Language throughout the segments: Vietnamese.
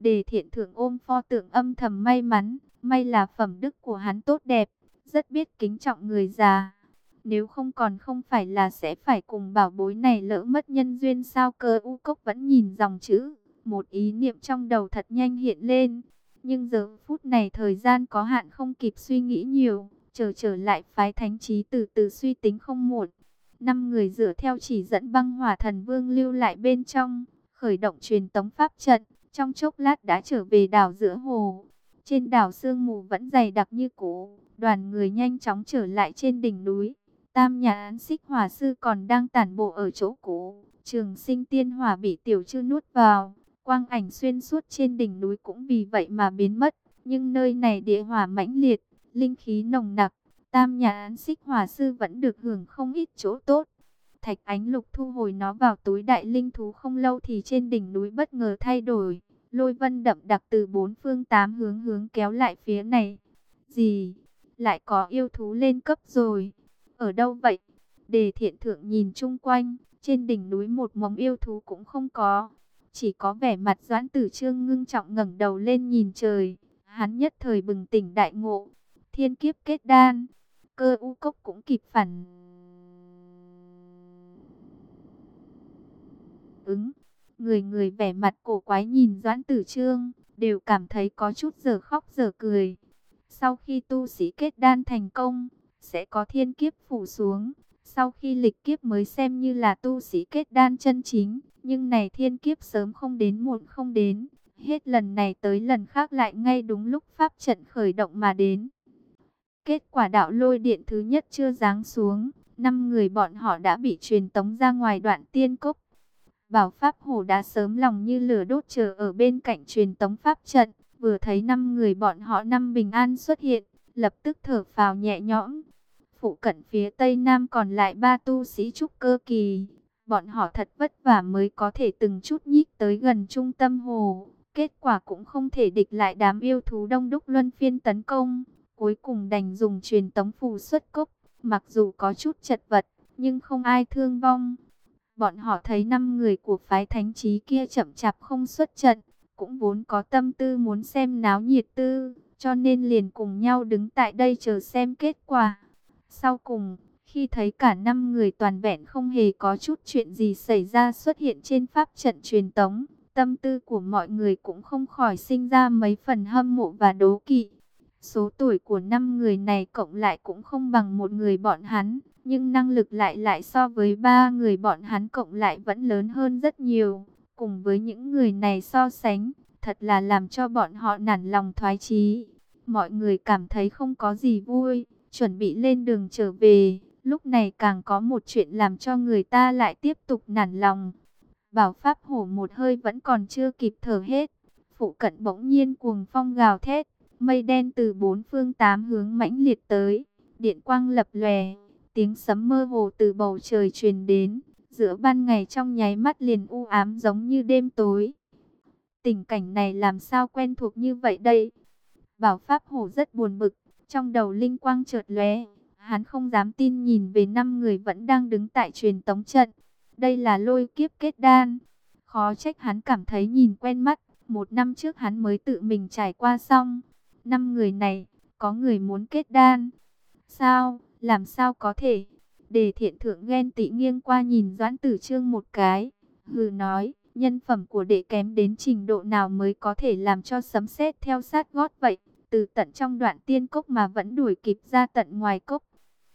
Đề thiện thượng ôm pho tượng âm thầm may mắn, may là phẩm đức của hắn tốt đẹp, rất biết kính trọng người già. Nếu không còn không phải là sẽ phải cùng bảo bối này lỡ mất nhân duyên sao cơ u cốc vẫn nhìn dòng chữ. Một ý niệm trong đầu thật nhanh hiện lên. Nhưng giờ phút này thời gian có hạn không kịp suy nghĩ nhiều. Chờ trở lại phái thánh trí từ từ suy tính không muộn. Năm người dựa theo chỉ dẫn băng hỏa thần vương lưu lại bên trong. Khởi động truyền tống pháp trận. Trong chốc lát đã trở về đảo giữa hồ. Trên đảo sương mù vẫn dày đặc như cũ. Đoàn người nhanh chóng trở lại trên đỉnh núi. Tam nhà án xích hỏa sư còn đang tản bộ ở chỗ cũ. Trường sinh tiên hỏa bị tiểu chư nuốt vào. Quang ảnh xuyên suốt trên đỉnh núi cũng vì vậy mà biến mất. Nhưng nơi này địa hỏa mãnh liệt, linh khí nồng nặc. Tam nhà án xích hỏa sư vẫn được hưởng không ít chỗ tốt. Thạch ánh lục thu hồi nó vào túi đại linh thú không lâu thì trên đỉnh núi bất ngờ thay đổi. Lôi vân đậm đặc từ bốn phương tám hướng hướng kéo lại phía này. Gì? Lại có yêu thú lên cấp rồi. Ở đâu vậy? Đề thiện thượng nhìn chung quanh, trên đỉnh núi một móng yêu thú cũng không có. Chỉ có vẻ mặt doãn tử trương ngưng trọng ngẩng đầu lên nhìn trời. Hắn nhất thời bừng tỉnh đại ngộ. Thiên kiếp kết đan. Cơ u cốc cũng kịp phản. Ứng. Người người vẻ mặt cổ quái nhìn doãn tử trương. Đều cảm thấy có chút giờ khóc giờ cười. Sau khi tu sĩ kết đan thành công sẽ có thiên kiếp phủ xuống. Sau khi lịch kiếp mới xem như là tu sĩ kết đan chân chính, nhưng này thiên kiếp sớm không đến muộn không đến, hết lần này tới lần khác lại ngay đúng lúc pháp trận khởi động mà đến. Kết quả đạo lôi điện thứ nhất chưa giáng xuống, năm người bọn họ đã bị truyền tống ra ngoài đoạn tiên cốc. Bảo Pháp Hổ đã sớm lòng như lửa đốt chờ ở bên cạnh truyền tống pháp trận, vừa thấy năm người bọn họ năm bình an xuất hiện, lập tức thở phào nhẹ nhõm. Phụ cận phía tây nam còn lại ba tu sĩ trúc cơ kỳ. Bọn họ thật vất vả mới có thể từng chút nhích tới gần trung tâm hồ. Kết quả cũng không thể địch lại đám yêu thú đông đúc luân phiên tấn công. Cuối cùng đành dùng truyền tống phù xuất cốc. Mặc dù có chút chật vật, nhưng không ai thương vong. Bọn họ thấy năm người của phái thánh trí kia chậm chạp không xuất trận. Cũng vốn có tâm tư muốn xem náo nhiệt tư. Cho nên liền cùng nhau đứng tại đây chờ xem kết quả. Sau cùng, khi thấy cả năm người toàn vẹn không hề có chút chuyện gì xảy ra xuất hiện trên pháp trận truyền tống, tâm tư của mọi người cũng không khỏi sinh ra mấy phần hâm mộ và đố kỵ. Số tuổi của năm người này cộng lại cũng không bằng một người bọn hắn, nhưng năng lực lại lại so với ba người bọn hắn cộng lại vẫn lớn hơn rất nhiều. Cùng với những người này so sánh, thật là làm cho bọn họ nản lòng thoái chí. Mọi người cảm thấy không có gì vui chuẩn bị lên đường trở về. Lúc này càng có một chuyện làm cho người ta lại tiếp tục nản lòng. Bảo Pháp Hổ một hơi vẫn còn chưa kịp thở hết. Phụ cận bỗng nhiên cuồng phong gào thét. Mây đen từ bốn phương tám hướng mãnh liệt tới. Điện quang lập lòe. Tiếng sấm mơ hồ từ bầu trời truyền đến. Giữa ban ngày trong nháy mắt liền u ám giống như đêm tối. Tình cảnh này làm sao quen thuộc như vậy đây? Bảo Pháp Hổ rất buồn bực. Trong đầu linh quang chợt lóe, hắn không dám tin nhìn về năm người vẫn đang đứng tại truyền tống trận. Đây là lôi kiếp kết đan. Khó trách hắn cảm thấy nhìn quen mắt, một năm trước hắn mới tự mình trải qua xong. Năm người này, có người muốn kết đan. Sao, làm sao có thể? Đề thiện thượng ghen tị nghiêng qua nhìn Doãn Tử Trương một cái. Hừ nói, nhân phẩm của đệ kém đến trình độ nào mới có thể làm cho sấm sét theo sát gót vậy từ tận trong đoạn tiên cốc mà vẫn đuổi kịp ra tận ngoài cốc.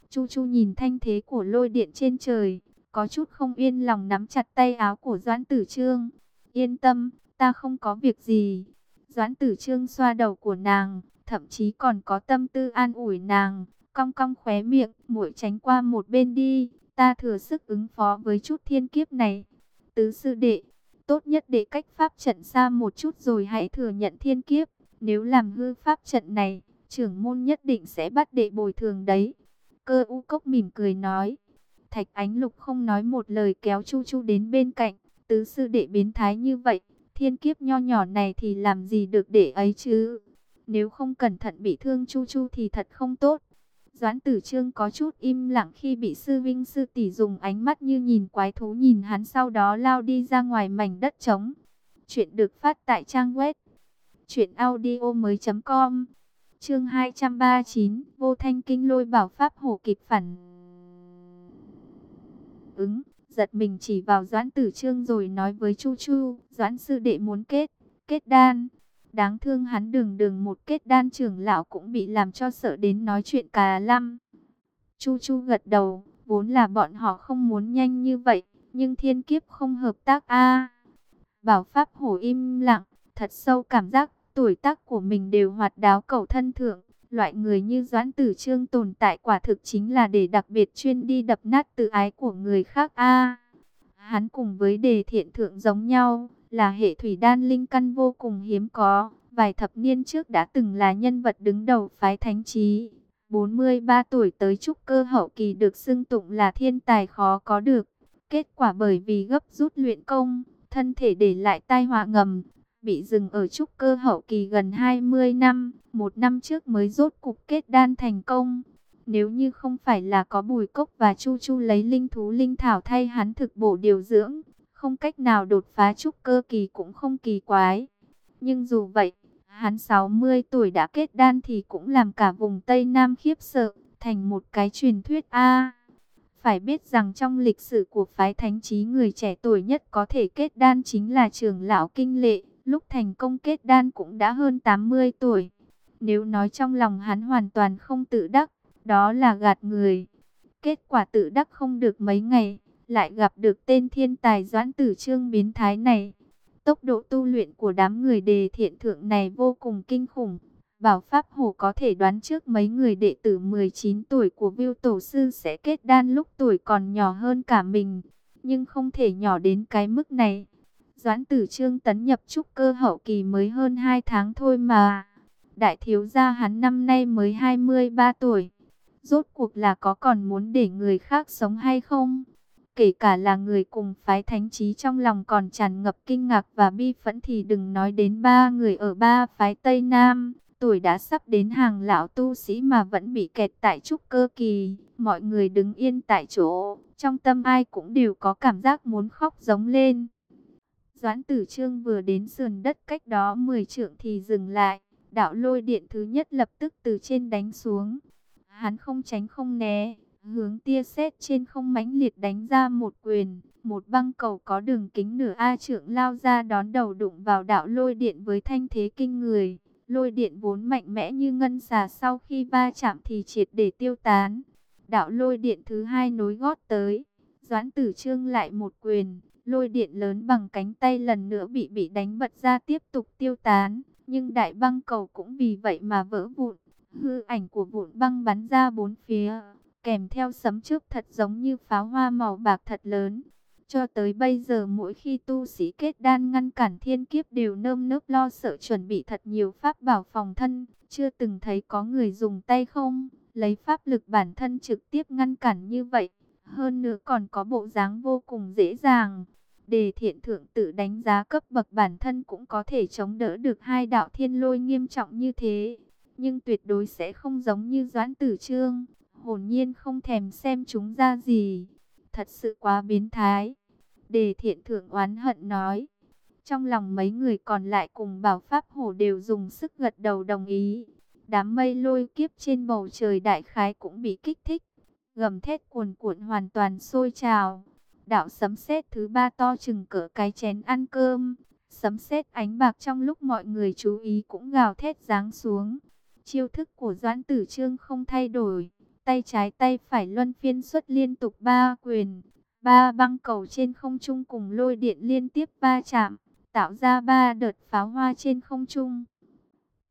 Chu Chu nhìn thanh thế của lôi điện trên trời, có chút không yên lòng nắm chặt tay áo của Doãn Tử Trương. Yên tâm, ta không có việc gì. Doãn Tử Trương xoa đầu của nàng, thậm chí còn có tâm tư an ủi nàng, cong cong khóe miệng, muội tránh qua một bên đi, ta thừa sức ứng phó với chút thiên kiếp này. Tứ sư đệ, tốt nhất để cách pháp trận xa một chút rồi hãy thừa nhận thiên kiếp. Nếu làm hư pháp trận này, trưởng môn nhất định sẽ bắt đệ bồi thường đấy. Cơ u cốc mỉm cười nói. Thạch ánh lục không nói một lời kéo chu chu đến bên cạnh. Tứ sư đệ biến thái như vậy, thiên kiếp nho nhỏ này thì làm gì được đệ ấy chứ? Nếu không cẩn thận bị thương chu chu thì thật không tốt. Doãn tử trương có chút im lặng khi bị sư vinh sư tỷ dùng ánh mắt như nhìn quái thú nhìn hắn sau đó lao đi ra ngoài mảnh đất trống. Chuyện được phát tại trang web chuyệnaudio mới.com. Chương 239 Vô thanh kinh lôi bảo pháp hổ kịp phản Ứng, Giật mình chỉ vào Doãn Tử Trương rồi nói với Chu Chu, Doãn sư đệ muốn kết Kết đan Đáng thương hắn đường đường một kết đan trưởng lão cũng bị làm cho sợ đến nói chuyện cả lăm Chu Chu gật đầu Vốn là bọn họ không muốn nhanh như vậy Nhưng thiên kiếp không hợp tác a Bảo Pháp Hổ im lặng Thật sâu cảm giác tuổi tác của mình đều hoạt đáo cầu thân thượng. Loại người như Doãn Tử Trương tồn tại quả thực chính là để đặc biệt chuyên đi đập nát tự ái của người khác a. hắn cùng với đề thiện thượng giống nhau, là hệ thủy đan linh căn vô cùng hiếm có. Vài thập niên trước đã từng là nhân vật đứng đầu phái thánh trí. 43 tuổi tới trúc cơ hậu kỳ được xưng tụng là thiên tài khó có được. Kết quả bởi vì gấp rút luyện công, thân thể để lại tai họa ngầm, bị dừng ở trúc cơ hậu kỳ gần 20 năm, một năm trước mới rốt cục kết đan thành công. Nếu như không phải là có bùi cốc và chu chu lấy linh thú linh thảo thay hắn thực bổ điều dưỡng, không cách nào đột phá trúc cơ kỳ cũng không kỳ quái. Nhưng dù vậy, hắn 60 tuổi đã kết đan thì cũng làm cả vùng Tây Nam khiếp sợ, thành một cái truyền thuyết A. phải biết rằng trong lịch sử của phái thánh trí người trẻ tuổi nhất có thể kết đan chính là trường lão kinh lệ. Lúc thành công kết đan cũng đã hơn 80 tuổi. Nếu nói trong lòng hắn hoàn toàn không tự đắc, đó là gạt người. Kết quả tự đắc không được mấy ngày, lại gặp được tên thiên tài doãn tử trương biến thái này. Tốc độ tu luyện của đám người đề thiện thượng này vô cùng kinh khủng. Bảo Pháp hồ có thể đoán trước mấy người đệ tử 19 tuổi của Viu Tổ Sư sẽ kết đan lúc tuổi còn nhỏ hơn cả mình. Nhưng không thể nhỏ đến cái mức này. Doãn tử trương tấn nhập trúc cơ hậu kỳ mới hơn 2 tháng thôi mà. Đại thiếu gia hắn năm nay mới 23 tuổi. Rốt cuộc là có còn muốn để người khác sống hay không? Kể cả là người cùng phái thánh trí trong lòng còn tràn ngập kinh ngạc và bi phẫn thì đừng nói đến ba người ở ba phái Tây Nam. Tuổi đã sắp đến hàng lão tu sĩ mà vẫn bị kẹt tại trúc cơ kỳ. Mọi người đứng yên tại chỗ, trong tâm ai cũng đều có cảm giác muốn khóc giống lên. Doãn tử trương vừa đến sườn đất cách đó 10 trượng thì dừng lại. Đạo lôi điện thứ nhất lập tức từ trên đánh xuống. Hắn không tránh không né, hướng tia sét trên không mãnh liệt đánh ra một quyền. Một băng cầu có đường kính nửa A trượng lao ra đón đầu đụng vào đạo lôi điện với thanh thế kinh người. Lôi điện vốn mạnh mẽ như ngân xà sau khi va chạm thì triệt để tiêu tán. Đạo lôi điện thứ hai nối gót tới. Doãn tử trương lại một quyền, Lôi điện lớn bằng cánh tay lần nữa bị bị đánh bật ra tiếp tục tiêu tán. Nhưng đại băng cầu cũng vì vậy mà vỡ vụn. Hư ảnh của vụn băng bắn ra bốn phía. Kèm theo sấm trước thật giống như pháo hoa màu bạc thật lớn. Cho tới bây giờ mỗi khi tu sĩ kết đan ngăn cản thiên kiếp đều nơm nớp lo sợ chuẩn bị thật nhiều pháp bảo phòng thân. Chưa từng thấy có người dùng tay không, lấy pháp lực bản thân trực tiếp ngăn cản như vậy. Hơn nữa còn có bộ dáng vô cùng dễ dàng. Đề thiện thượng tự đánh giá cấp bậc bản thân cũng có thể chống đỡ được hai đạo thiên lôi nghiêm trọng như thế. Nhưng tuyệt đối sẽ không giống như Doãn Tử Trương, hồn nhiên không thèm xem chúng ra gì. Thật sự quá biến thái. Đề thiện thượng oán hận nói. Trong lòng mấy người còn lại cùng bảo pháp hổ đều dùng sức gật đầu đồng ý. Đám mây lôi kiếp trên bầu trời đại khái cũng bị kích thích. Gầm thét cuồn cuộn hoàn toàn sôi trào đạo sấm sét thứ ba to chừng cỡ cái chén ăn cơm. Sấm sét ánh bạc trong lúc mọi người chú ý cũng gào thét giáng xuống. Chiêu thức của Doãn Tử Trương không thay đổi, tay trái tay phải luân phiên xuất liên tục ba quyền, ba băng cầu trên không trung cùng lôi điện liên tiếp ba chạm, tạo ra ba đợt pháo hoa trên không trung.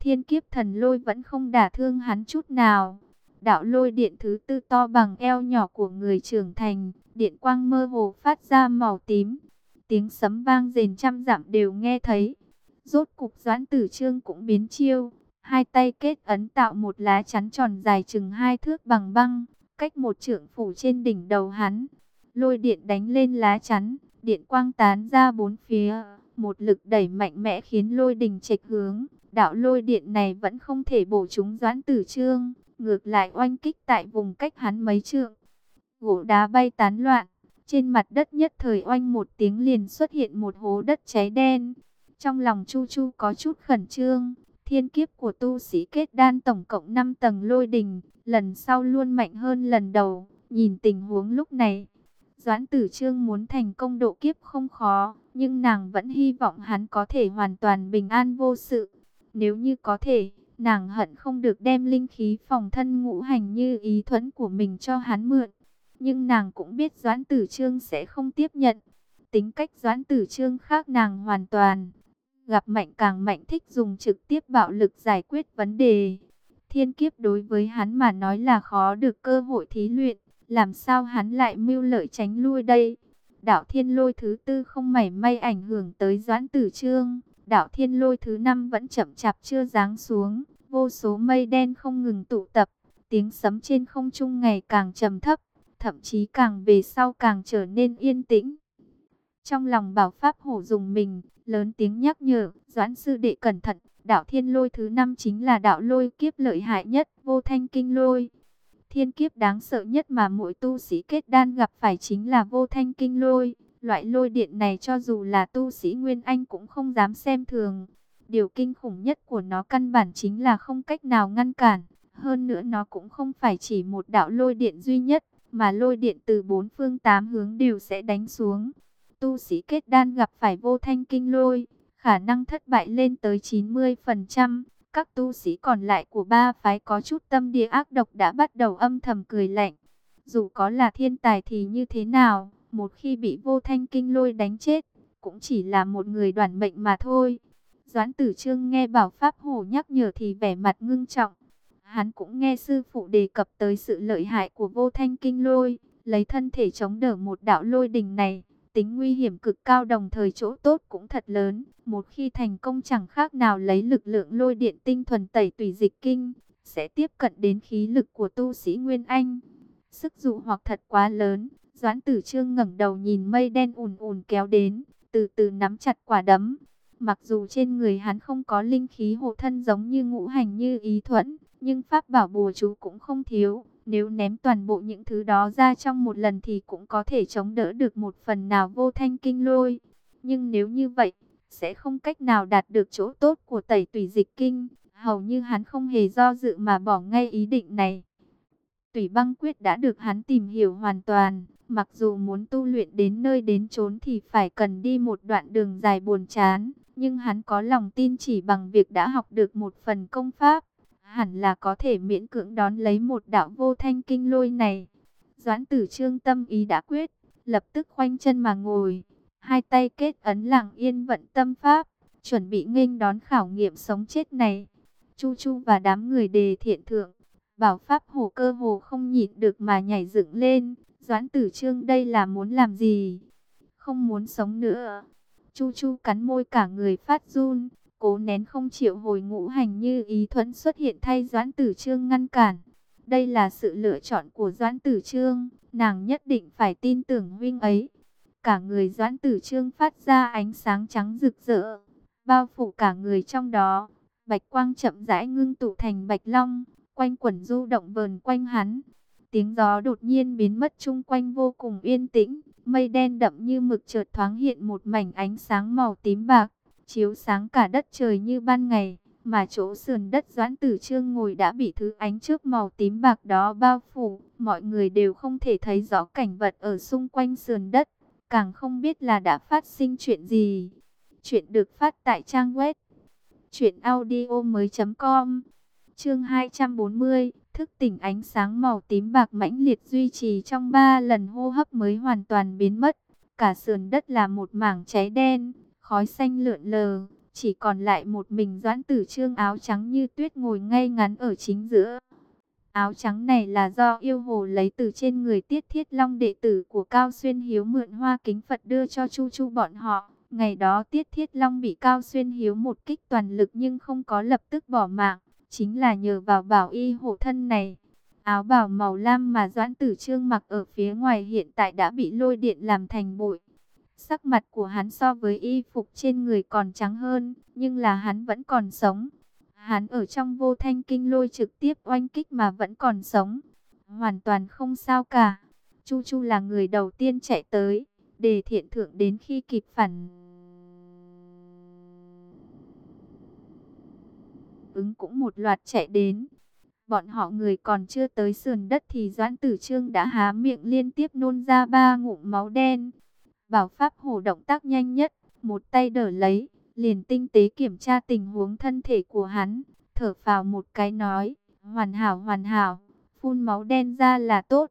Thiên kiếp thần lôi vẫn không đả thương hắn chút nào. Đạo lôi điện thứ tư to bằng eo nhỏ của người trưởng thành, điện quang mơ hồ phát ra màu tím. Tiếng sấm vang rền trăm dặm đều nghe thấy. Rốt cục doãn tử trương cũng biến chiêu. Hai tay kết ấn tạo một lá chắn tròn dài chừng hai thước bằng băng, cách một trượng phủ trên đỉnh đầu hắn. Lôi điện đánh lên lá chắn, điện quang tán ra bốn phía. Một lực đẩy mạnh mẽ khiến lôi đình trạch hướng. Đạo lôi điện này vẫn không thể bổ trúng doãn tử trương, ngược lại oanh kích tại vùng cách hắn mấy trượng gỗ đá bay tán loạn. Trên mặt đất nhất thời oanh một tiếng liền xuất hiện một hố đất cháy đen. Trong lòng Chu Chu có chút khẩn trương, thiên kiếp của tu sĩ kết đan tổng cộng 5 tầng lôi đình, lần sau luôn mạnh hơn lần đầu. Nhìn tình huống lúc này, Doãn Tử Trương muốn thành công độ kiếp không khó, nhưng nàng vẫn hy vọng hắn có thể hoàn toàn bình an vô sự. Nếu như có thể, nàng hận không được đem linh khí phòng thân ngũ hành như ý thuẫn của mình cho hắn mượn. Nhưng nàng cũng biết Doãn Tử Trương sẽ không tiếp nhận. Tính cách Doãn Tử Trương khác nàng hoàn toàn. Gặp mạnh càng mạnh thích dùng trực tiếp bạo lực giải quyết vấn đề. Thiên kiếp đối với hắn mà nói là khó được cơ hội thí luyện. Làm sao hắn lại mưu lợi tránh lui đây? Đạo thiên lôi thứ tư không mảy may ảnh hưởng tới Doãn Tử Trương. Đạo thiên lôi thứ năm vẫn chậm chạp chưa giáng xuống. Vô số mây đen không ngừng tụ tập. Tiếng sấm trên không trung ngày càng trầm thấp. Thậm chí càng về sau càng trở nên yên tĩnh. Trong lòng bảo Pháp hổ dùng mình, lớn tiếng nhắc nhở, Doãn sư đệ cẩn thận, đạo thiên lôi thứ năm chính là đạo lôi kiếp lợi hại nhất, vô thanh kinh lôi. Thiên kiếp đáng sợ nhất mà mỗi tu sĩ kết đan gặp phải chính là vô thanh kinh lôi. Loại lôi điện này cho dù là tu sĩ Nguyên Anh cũng không dám xem thường. Điều kinh khủng nhất của nó căn bản chính là không cách nào ngăn cản. Hơn nữa nó cũng không phải chỉ một đạo lôi điện duy nhất, mà lôi điện từ bốn phương tám hướng đều sẽ đánh xuống. Tu sĩ kết đan gặp phải vô thanh kinh lôi, khả năng thất bại lên tới 90%. Các tu sĩ còn lại của ba phái có chút tâm địa ác độc đã bắt đầu âm thầm cười lạnh. Dù có là thiên tài thì như thế nào, một khi bị vô thanh kinh lôi đánh chết, cũng chỉ là một người đoàn mệnh mà thôi. Doãn tử trương nghe bảo Pháp Hổ nhắc nhở thì vẻ mặt ngưng trọng. Hắn cũng nghe sư phụ đề cập tới sự lợi hại của vô thanh kinh lôi, lấy thân thể chống đỡ một đạo lôi đình này tính nguy hiểm cực cao đồng thời chỗ tốt cũng thật lớn. Một khi thành công chẳng khác nào lấy lực lượng lôi điện tinh thuần tẩy tùy dịch kinh, sẽ tiếp cận đến khí lực của tu sĩ Nguyên Anh. Sức dụ hoặc thật quá lớn, Doãn Tử Trương ngẩng đầu nhìn mây đen ùn ùn kéo đến, từ từ nắm chặt quả đấm. Mặc dù trên người hắn không có linh khí hộ thân giống như ngũ hành như ý thuẫn, nhưng pháp bảo bùa chú cũng không thiếu. Nếu ném toàn bộ những thứ đó ra trong một lần thì cũng có thể chống đỡ được một phần nào vô thanh kinh lôi. Nhưng nếu như vậy, sẽ không cách nào đạt được chỗ tốt của tẩy tùy dịch kinh. Hầu như hắn không hề do dự mà bỏ ngay ý định này. Tùy băng quyết đã được hắn tìm hiểu hoàn toàn. Mặc dù muốn tu luyện đến nơi đến chốn thì phải cần đi một đoạn đường dài buồn chán. Nhưng hắn có lòng tin chỉ bằng việc đã học được một phần công pháp hẳn là có thể miễn cưỡng đón lấy một đạo vô thanh kinh lôi này. Doãn tử trương tâm ý đã quyết, lập tức khoanh chân mà ngồi, hai tay kết ấn lặng yên vận tâm pháp, chuẩn bị nghênh đón khảo nghiệm sống chết này. Chu Chu và đám người đề thiện thượng, bảo pháp hồ cơ hồ không nhịn được mà nhảy dựng lên. Doãn tử trương đây là muốn làm gì? Không muốn sống nữa. Chu Chu cắn môi cả người phát run, cố nén không chịu hồi ngũ hành như ý thuẫn xuất hiện thay Doãn Tử Trương ngăn cản. Đây là sự lựa chọn của Doãn Tử Trương, nàng nhất định phải tin tưởng huynh ấy. Cả người Doãn Tử Trương phát ra ánh sáng trắng rực rỡ, bao phủ cả người trong đó. Bạch quang chậm rãi ngưng tụ thành bạch long, quanh quẩn du động vờn quanh hắn. Tiếng gió đột nhiên biến mất chung quanh vô cùng yên tĩnh, mây đen đậm như mực chợt thoáng hiện một mảnh ánh sáng màu tím bạc chiếu sáng cả đất trời như ban ngày, mà chỗ sườn đất Doãn Tử Trương ngồi đã bị thứ ánh trước màu tím bạc đó bao phủ, mọi người đều không thể thấy rõ cảnh vật ở xung quanh sườn đất, càng không biết là đã phát sinh chuyện gì. Chuyện được phát tại trang web truyệnaudiomoi.com. Chương 240, thức tỉnh ánh sáng màu tím bạc mãnh liệt duy trì trong 3 lần hô hấp mới hoàn toàn biến mất. Cả sườn đất là một mảng cháy đen, khói xanh lượn lờ, chỉ còn lại một mình Doãn Tử Trương áo trắng như tuyết ngồi ngay ngắn ở chính giữa. Áo trắng này là do yêu hồ lấy từ trên người Tiết Thiết Long đệ tử của Cao Xuyên Hiếu mượn hoa kính Phật đưa cho Chu Chu bọn họ. Ngày đó Tiết Thiết Long bị Cao Xuyên Hiếu một kích toàn lực nhưng không có lập tức bỏ mạng, chính là nhờ vào bảo y hộ thân này. Áo bào màu lam mà Doãn Tử Trương mặc ở phía ngoài hiện tại đã bị lôi điện làm thành bụi. Sắc mặt của hắn so với y phục trên người còn trắng hơn, nhưng là hắn vẫn còn sống. Hắn ở trong vô thanh kinh lôi trực tiếp oanh kích mà vẫn còn sống. Hoàn toàn không sao cả. Chu Chu là người đầu tiên chạy tới, để thiện thượng đến khi kịp phản. ứng cũng một loạt chạy đến. Bọn họ người còn chưa tới sườn đất thì Doãn Tử Trương đã há miệng liên tiếp nôn ra ba ngụm máu đen. Bảo Pháp Hổ động tác nhanh nhất, một tay đỡ lấy, liền tinh tế kiểm tra tình huống thân thể của hắn, thở phào một cái nói, hoàn hảo hoàn hảo, phun máu đen ra là tốt.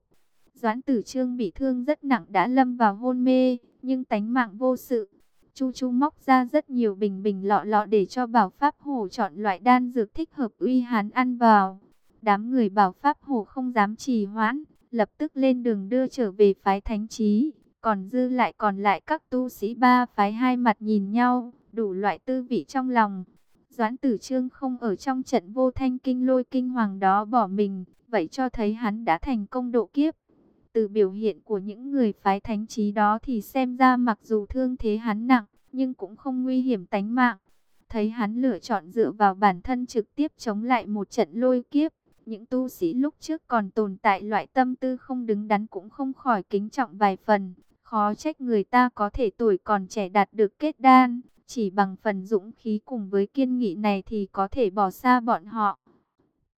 Doãn Tử Trương bị thương rất nặng đã lâm vào hôn mê, nhưng tánh mạng vô sự. Chu Chu móc ra rất nhiều bình bình lọ lọ để cho Bảo Pháp Hổ chọn loại đan dược thích hợp uy hắn ăn vào. Đám người Bảo Pháp Hổ không dám trì hoãn, lập tức lên đường đưa trở về phái thánh trí. Còn dư lại còn lại các tu sĩ ba phái hai mặt nhìn nhau, đủ loại tư vị trong lòng. Doãn tử trương không ở trong trận vô thanh kinh lôi kinh hoàng đó bỏ mình, vậy cho thấy hắn đã thành công độ kiếp. Từ biểu hiện của những người phái thánh trí đó thì xem ra mặc dù thương thế hắn nặng, nhưng cũng không nguy hiểm tánh mạng. Thấy hắn lựa chọn dựa vào bản thân trực tiếp chống lại một trận lôi kiếp. Những tu sĩ lúc trước còn tồn tại loại tâm tư không đứng đắn cũng không khỏi kính trọng vài phần. Khó trách người ta có thể tuổi còn trẻ đạt được kết đan. Chỉ bằng phần dũng khí cùng với kiên nghị này thì có thể bỏ xa bọn họ.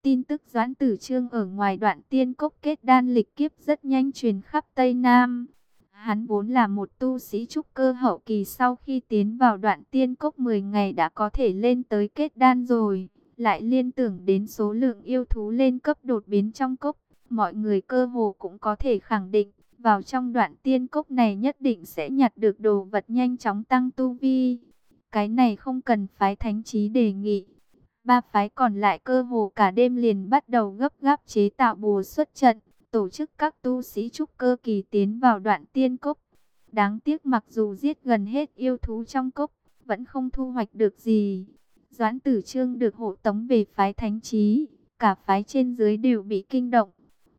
Tin tức Doãn Tử Trương ở ngoài đoạn tiên cốc kết đan lịch kiếp rất nhanh truyền khắp Tây Nam. Hắn vốn là một tu sĩ trúc cơ hậu kỳ sau khi tiến vào đoạn tiên cốc 10 ngày đã có thể lên tới kết đan rồi. Lại liên tưởng đến số lượng yêu thú lên cấp đột biến trong cốc. Mọi người cơ hồ cũng có thể khẳng định vào trong đoạn tiên cốc này nhất định sẽ nhặt được đồ vật nhanh chóng tăng tu vi. Cái này không cần phái thánh trí đề nghị. Ba phái còn lại cơ hồ cả đêm liền bắt đầu gấp gáp chế tạo bùa xuất trận, tổ chức các tu sĩ trúc cơ kỳ tiến vào đoạn tiên cốc. Đáng tiếc mặc dù giết gần hết yêu thú trong cốc, vẫn không thu hoạch được gì. Doãn tử trương được hộ tống về phái thánh trí, cả phái trên dưới đều bị kinh động.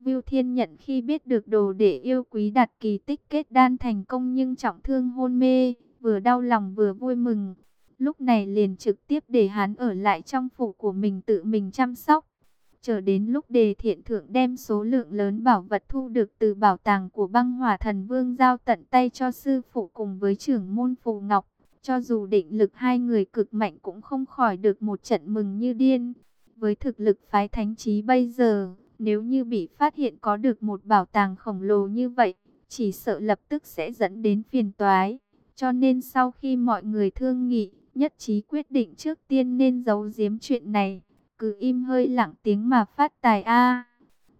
Viu Thiên nhận khi biết được đồ để yêu quý đặt kỳ tích kết đan thành công nhưng trọng thương hôn mê, vừa đau lòng vừa vui mừng. Lúc này liền trực tiếp để hắn ở lại trong phủ của mình tự mình chăm sóc. Chờ đến lúc đề thiện thượng đem số lượng lớn bảo vật thu được từ bảo tàng của băng hỏa thần vương giao tận tay cho sư phụ cùng với trưởng môn phù ngọc. Cho dù định lực hai người cực mạnh cũng không khỏi được một trận mừng như điên. Với thực lực phái thánh trí bây giờ, nếu như bị phát hiện có được một bảo tàng khổng lồ như vậy, chỉ sợ lập tức sẽ dẫn đến phiền toái. Cho nên sau khi mọi người thương nghị, nhất trí quyết định trước tiên nên giấu giếm chuyện này, cứ im hơi lặng tiếng mà phát tài a.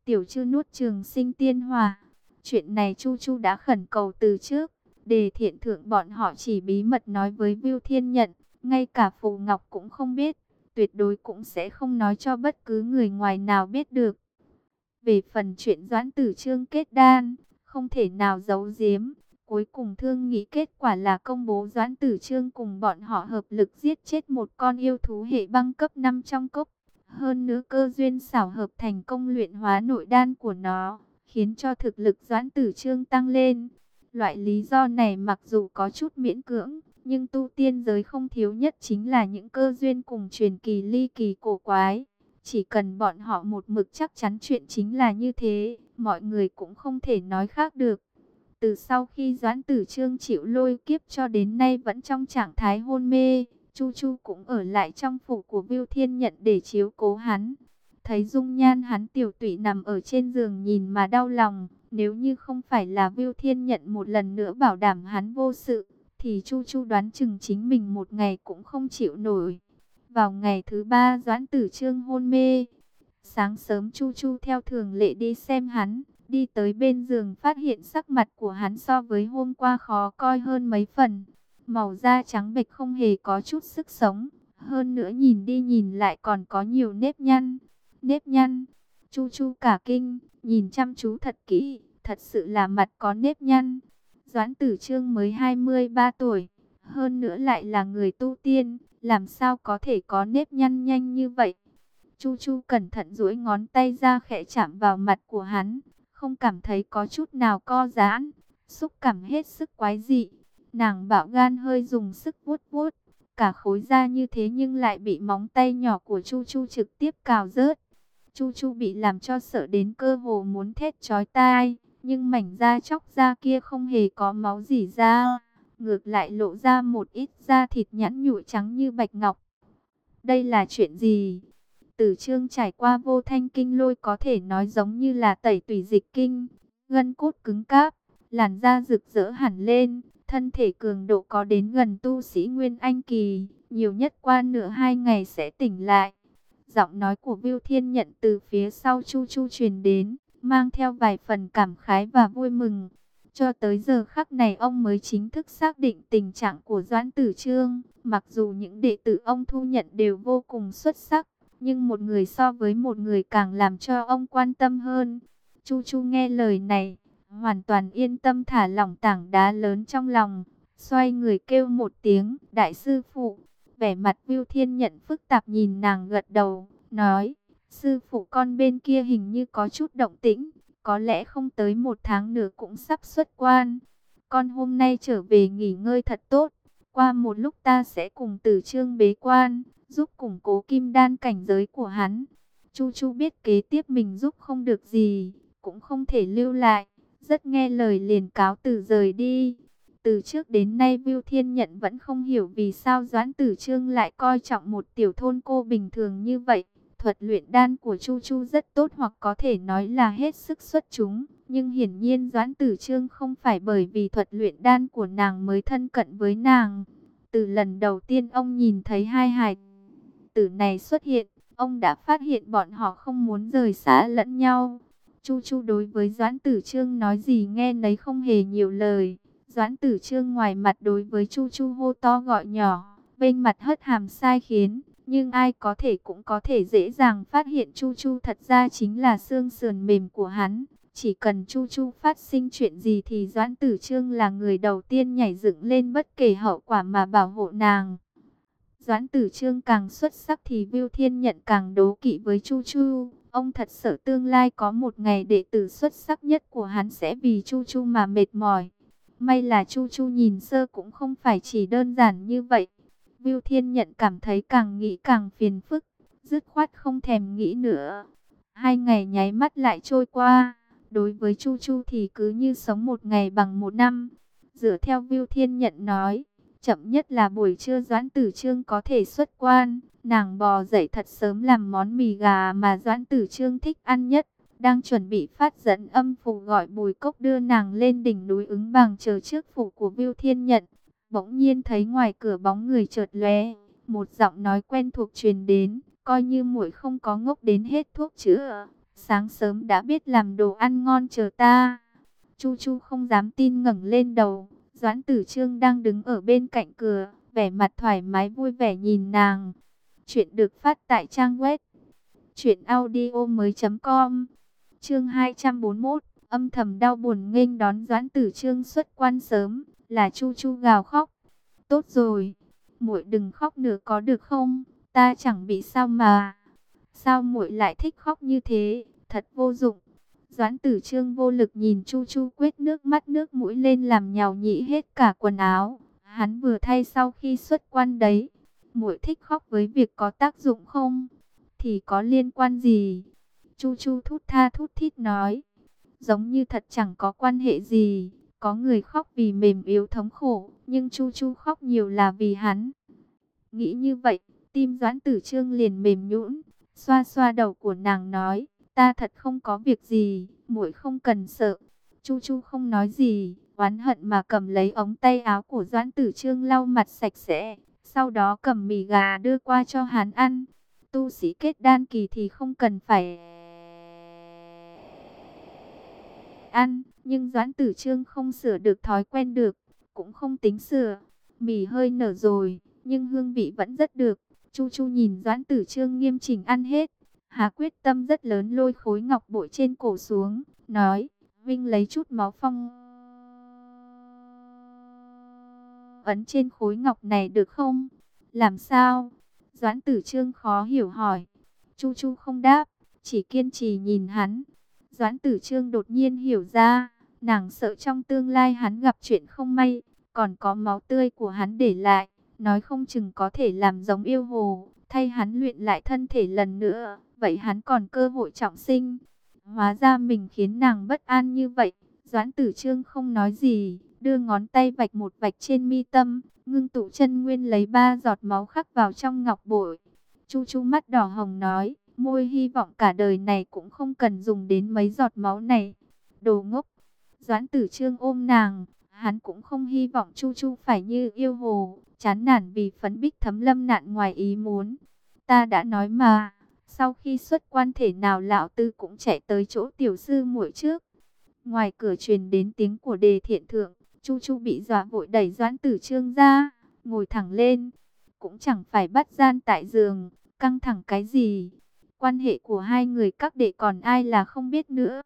tiểu chư nuốt trường sinh tiên hòa, chuyện này Chu Chu đã khẩn cầu từ trước, đề thiện thượng bọn họ chỉ bí mật nói với Viu Thiên Nhận, ngay cả Phù Ngọc cũng không biết, tuyệt đối cũng sẽ không nói cho bất cứ người ngoài nào biết được. Về phần chuyện Doãn Tử Trương kết đan, không thể nào giấu giếm, Cuối cùng thương nghĩ kết quả là công bố Doãn Tử Trương cùng bọn họ hợp lực giết chết một con yêu thú hệ băng cấp 5 trong cốc. Hơn nữa cơ duyên xảo hợp thành công luyện hóa nội đan của nó, khiến cho thực lực Doãn Tử Trương tăng lên. Loại lý do này mặc dù có chút miễn cưỡng, nhưng tu tiên giới không thiếu nhất chính là những cơ duyên cùng truyền kỳ ly kỳ cổ quái. Chỉ cần bọn họ một mực chắc chắn chuyện chính là như thế, mọi người cũng không thể nói khác được. Từ sau khi Doãn Tử Trương chịu lôi kiếp cho đến nay vẫn trong trạng thái hôn mê, Chu Chu cũng ở lại trong phủ của Viu Thiên Nhận để chiếu cố hắn. Thấy dung nhan hắn tiểu tụy nằm ở trên giường nhìn mà đau lòng, nếu như không phải là Viu Thiên Nhận một lần nữa bảo đảm hắn vô sự, thì Chu Chu đoán chừng chính mình một ngày cũng không chịu nổi. Vào ngày thứ ba Doãn Tử Trương hôn mê, sáng sớm Chu Chu theo thường lệ đi xem hắn, Đi tới bên giường phát hiện sắc mặt của hắn so với hôm qua khó coi hơn mấy phần. Màu da trắng bệch không hề có chút sức sống. Hơn nữa nhìn đi nhìn lại còn có nhiều nếp nhăn. Nếp nhăn. Chu chu cả kinh. Nhìn chăm chú thật kỹ. Thật sự là mặt có nếp nhăn. Doãn tử trương mới 23 tuổi. Hơn nữa lại là người tu tiên. Làm sao có thể có nếp nhăn nhanh như vậy? Chu Chu cẩn thận duỗi ngón tay ra khẽ chạm vào mặt của hắn, không cảm thấy có chút nào co giãn, xúc cảm hết sức quái dị. Nàng bạo gan hơi dùng sức vuốt vuốt, cả khối da như thế nhưng lại bị móng tay nhỏ của Chu Chu trực tiếp cào rớt. Chu Chu bị làm cho sợ đến cơ hồ muốn thét chói tai, nhưng mảnh da chóc da kia không hề có máu gì ra, ngược lại lộ ra một ít da thịt nhẵn nhụi trắng như bạch ngọc. Đây là chuyện gì? Tử Trương trải qua vô thanh kinh lôi có thể nói giống như là tẩy tùy dịch kinh, gân cốt cứng cáp, làn da rực rỡ hẳn lên, thân thể cường độ có đến gần tu sĩ Nguyên Anh Kỳ, nhiều nhất qua nửa hai ngày sẽ tỉnh lại. Giọng nói của Viu Thiên nhận từ phía sau Chu Chu truyền đến, mang theo vài phần cảm khái và vui mừng. Cho tới giờ khắc này ông mới chính thức xác định tình trạng của Doãn Tử Trương, mặc dù những đệ tử ông thu nhận đều vô cùng xuất sắc, nhưng một người so với một người càng làm cho ông quan tâm hơn. Chu Chu nghe lời này, hoàn toàn yên tâm thả lỏng tảng đá lớn trong lòng, xoay người kêu một tiếng, đại sư phụ. Vẻ mặt Viu Thiên nhận phức tạp nhìn nàng gật đầu, nói, sư phụ con bên kia hình như có chút động tĩnh, có lẽ không tới một tháng nữa cũng sắp xuất quan. Con hôm nay trở về nghỉ ngơi thật tốt, qua một lúc ta sẽ cùng tử trương bế quan, giúp củng cố kim đan cảnh giới của hắn. Chu Chu biết kế tiếp mình giúp không được gì, cũng không thể lưu lại, rất nghe lời liền cáo từ rời đi. Từ trước đến nay Viu Thiên Nhận vẫn không hiểu vì sao Doãn Tử Trương lại coi trọng một tiểu thôn cô bình thường như vậy. Thuật luyện đan của Chu Chu rất tốt hoặc có thể nói là hết sức xuất chúng. Nhưng hiển nhiên Doãn Tử Trương không phải bởi vì thuật luyện đan của nàng mới thân cận với nàng. Từ lần đầu tiên ông nhìn thấy hai hài tử này xuất hiện, ông đã phát hiện bọn họ không muốn rời xa lẫn nhau. Chu Chu đối với Doãn Tử Trương nói gì nghe nấy không hề nhiều lời. Doãn Tử Trương ngoài mặt đối với Chu Chu hô to gọi nhỏ, bên mặt hất hàm sai khiến, nhưng ai có thể cũng có thể dễ dàng phát hiện Chu Chu thật ra chính là xương sườn mềm của hắn. Chỉ cần Chu Chu phát sinh chuyện gì thì Doãn Tử Trương là người đầu tiên nhảy dựng lên bất kể hậu quả mà bảo hộ nàng. Doãn Tử Trương càng xuất sắc thì Viu Thiên Nhận càng đố kỵ với Chu Chu. Ông thật sợ tương lai có một ngày đệ tử xuất sắc nhất của hắn sẽ vì Chu Chu mà mệt mỏi. May là Chu Chu nhìn sơ cũng không phải chỉ đơn giản như vậy. Viu Thiên Nhận cảm thấy càng nghĩ càng phiền phức, dứt khoát không thèm nghĩ nữa. Hai ngày nháy mắt lại trôi qua, đối với Chu Chu thì cứ như sống một ngày bằng một năm. Dựa theo Viu Thiên Nhận nói, chậm nhất là buổi trưa Doãn Tử Trương có thể xuất quan. Nàng bò dậy thật sớm làm món mì gà mà Doãn Tử Trương thích ăn nhất. Đang chuẩn bị phát dẫn âm phủ gọi bùi cốc đưa nàng lên đỉnh núi ứng bằng chờ trước phủ của Viu Thiên Nhận. Bỗng nhiên thấy ngoài cửa bóng người chợt lóe, một giọng nói quen thuộc truyền đến, coi như muội không có ngốc đến hết thuốc chữa. Sáng sớm đã biết làm đồ ăn ngon chờ ta. Chu Chu không dám tin ngẩng lên đầu, Doãn Tử Trương đang đứng ở bên cạnh cửa, vẻ mặt thoải mái vui vẻ nhìn nàng. Chuyện được phát tại trang web truyệnaudiomoi.com. Chương 241, âm thầm đau buồn nghênh đón Doãn Tử Trương xuất quan sớm, là Chu Chu gào khóc. Tốt rồi, muội đừng khóc nữa có được không? Ta chẳng bị sao mà. Sao muội lại thích khóc như thế? Thật vô dụng. Doãn tử trương vô lực nhìn Chu Chu quét nước mắt nước mũi lên làm nhào nhĩ hết cả quần áo. Hắn vừa thay sau khi xuất quan đấy. muội thích khóc với việc có tác dụng không? Thì có liên quan gì? Chu Chu thút tha thút thít nói. Giống như thật chẳng có quan hệ gì. Có người khóc vì mềm yếu thống khổ. Nhưng Chu Chu khóc nhiều là vì hắn. Nghĩ như vậy, tim Doãn Tử Trương liền mềm nhũn, xoa xoa đầu của nàng nói ta thật không có việc gì, muội không cần sợ. Chu Chu không nói gì, oán hận mà cầm lấy ống tay áo của Doãn Tử Trương lau mặt sạch sẽ, sau đó cầm mì gà đưa qua cho hắn ăn. Tu sĩ kết đan kỳ thì không cần phải ăn, nhưng Doãn Tử Trương không sửa được thói quen được, cũng không tính sửa. Mì hơi nở rồi, nhưng hương vị vẫn rất được. Chu Chu nhìn Doãn Tử Trương nghiêm chỉnh ăn hết, Hà quyết tâm rất lớn lôi khối ngọc bội trên cổ xuống, nói, Vinh lấy chút máu phong. Ấn trên khối ngọc này được không? Làm sao? Doãn tử trương khó hiểu hỏi. Chu Chu không đáp, chỉ kiên trì nhìn hắn. Doãn tử trương đột nhiên hiểu ra, nàng sợ trong tương lai hắn gặp chuyện không may, còn có máu tươi của hắn để lại, nói không chừng có thể làm giống yêu hồ, thay hắn luyện lại thân thể lần nữa vậy hắn còn cơ hội trọng sinh. Hóa ra mình khiến nàng bất an như vậy. Doãn tử trương không nói gì, đưa ngón tay vạch một vạch trên mi tâm, ngưng tụ chân nguyên lấy ba giọt máu khắc vào trong ngọc bội. Chu chu mắt đỏ hồng nói, Môi hy vọng cả đời này cũng không cần dùng đến mấy giọt máu này. Đồ ngốc. Doãn tử trương ôm nàng. Hắn cũng không hy vọng Chu Chu phải như yêu hồ. Chán nản vì phấn bích thấm lâm nạn ngoài ý muốn. Ta đã nói mà. Sau khi xuất quan thể nào lão tư cũng chạy tới chỗ tiểu sư muội trước. Ngoài cửa truyền đến tiếng của đề thiện thượng. Chu Chu bị dọa vội đẩy doãn tử trương ra. Ngồi thẳng lên. Cũng chẳng phải bắt gian tại giường. Căng thẳng cái gì Quan hệ của hai người các đệ còn ai là không biết nữa.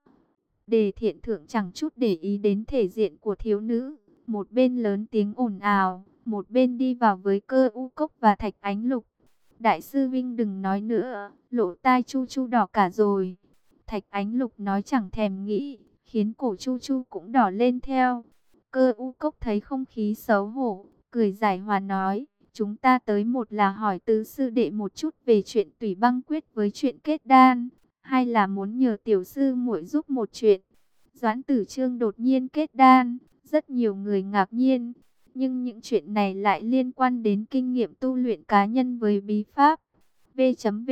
Đề thiện thượng chẳng chút để ý đến thể diện của thiếu nữ. Một bên lớn tiếng ồn ào, một bên đi vào với cơ u cốc và thạch ánh lục. Đại sư Vinh đừng nói nữa, lộ tai chu chu đỏ cả rồi. Thạch ánh lục nói chẳng thèm nghĩ, khiến cổ chu chu cũng đỏ lên theo. Cơ u cốc thấy không khí xấu hổ, cười giải hòa nói. Chúng ta tới một là hỏi tứ sư đệ một chút về chuyện tùy băng quyết với chuyện kết đan, hay là muốn nhờ tiểu sư muội giúp một chuyện. Doãn tử trương đột nhiên kết đan, rất nhiều người ngạc nhiên, nhưng những chuyện này lại liên quan đến kinh nghiệm tu luyện cá nhân với bí pháp. V.V.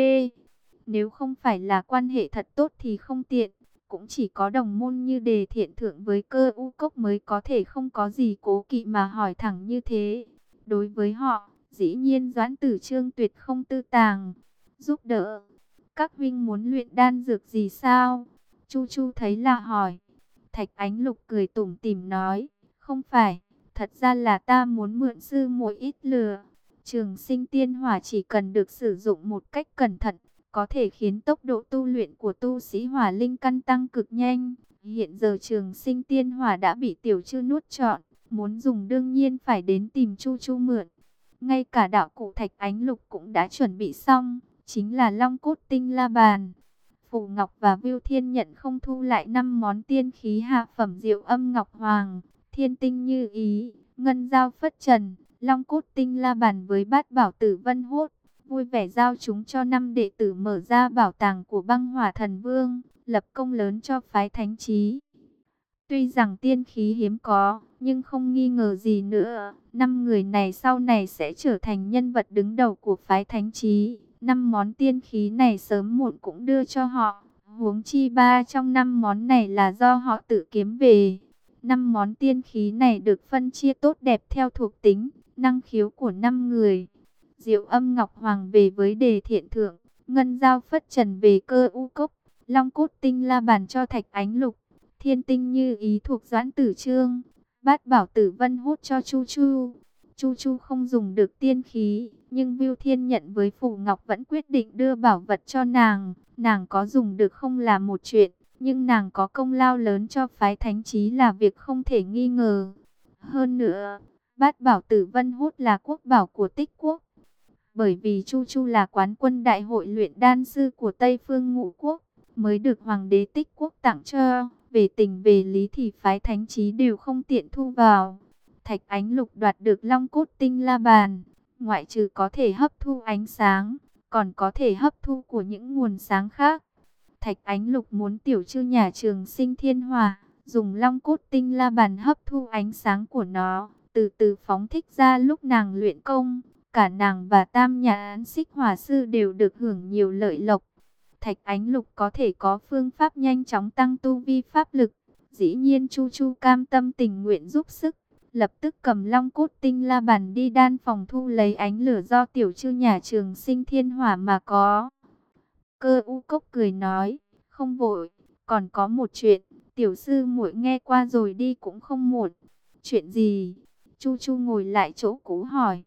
Nếu không phải là quan hệ thật tốt thì không tiện, cũng chỉ có đồng môn như đề thiện thượng với cơ u cốc mới có thể không có gì cố kỵ mà hỏi thẳng như thế. Đối với họ, Dĩ nhiên Doãn Tử Trương tuyệt không tư tàng, giúp đỡ. Các huynh muốn luyện đan dược gì sao? Chu Chu thấy là hỏi. Thạch Ánh Lục cười tủm tỉm nói, không phải, thật ra là ta muốn mượn sư muội ít lừa. Trường sinh tiên hỏa chỉ cần được sử dụng một cách cẩn thận, có thể khiến tốc độ tu luyện của tu sĩ hỏa linh căn tăng cực nhanh. Hiện giờ trường sinh tiên hỏa đã bị tiểu chư nuốt trọn, muốn dùng đương nhiên phải đến tìm Chu Chu mượn. Ngay cả đạo cụ thạch ánh lục cũng đã chuẩn bị xong, chính là long cốt tinh la bàn. Phù Ngọc và Viu Thiên nhận không thu lại năm món tiên khí hạ phẩm diệu âm Ngọc Hoàng, thiên tinh như ý, ngân giao phất trần, long cốt tinh la bàn với bát bảo tử vân hốt. Vui vẻ giao chúng cho năm đệ tử mở ra bảo tàng của băng hỏa thần vương, lập công lớn cho phái thánh trí. Tuy rằng tiên khí hiếm có, nhưng không nghi ngờ gì nữa, năm người này sau này sẽ trở thành nhân vật đứng đầu của phái thánh trí. Năm món tiên khí này sớm muộn cũng đưa cho họ, huống chi ba trong năm món này là do họ tự kiếm về. Năm món tiên khí này được phân chia tốt đẹp theo thuộc tính, năng khiếu của năm người. Diệu âm Ngọc Hoàng về với đề thiện thượng, ngân giao phất trần về cơ u cốc, long cốt tinh la bàn cho thạch ánh lục thiên tinh như ý thuộc doãn tử trương, bát bảo tử vân hút cho Chu Chu. Chu Chu không dùng được tiên khí, nhưng Viu Thiên nhận với Phủ Ngọc vẫn quyết định đưa bảo vật cho nàng. Nàng có dùng được không là một chuyện, nhưng nàng có công lao lớn cho phái thánh trí là việc không thể nghi ngờ. Hơn nữa, bát bảo tử vân hút là quốc bảo của tích quốc. Bởi vì Chu Chu là quán quân đại hội luyện đan sư của Tây Phương Ngũ Quốc, mới được Hoàng đế tích quốc tặng cho. Về tình về lý thì phái thánh trí đều không tiện thu vào. Thạch ánh lục đoạt được long cốt tinh la bàn. Ngoại trừ có thể hấp thu ánh sáng, còn có thể hấp thu của những nguồn sáng khác. Thạch ánh lục muốn tiểu chư nhà trường sinh thiên hòa, dùng long cốt tinh la bàn hấp thu ánh sáng của nó, từ từ phóng thích ra lúc nàng luyện công. Cả nàng và tam nhà án xích hỏa sư đều được hưởng nhiều lợi lộc. Thạch Ánh Lục có thể có phương pháp nhanh chóng tăng tu vi pháp lực. Dĩ nhiên Chu Chu cam tâm tình nguyện giúp sức. Lập tức cầm long cốt tinh la bàn đi đan phòng thu lấy ánh lửa do tiểu chư nhà trường sinh thiên hỏa mà có. Cơ u cốc cười nói, không vội, còn có một chuyện, tiểu sư muội nghe qua rồi đi cũng không muộn. Chuyện gì? Chu Chu ngồi lại chỗ cũ hỏi.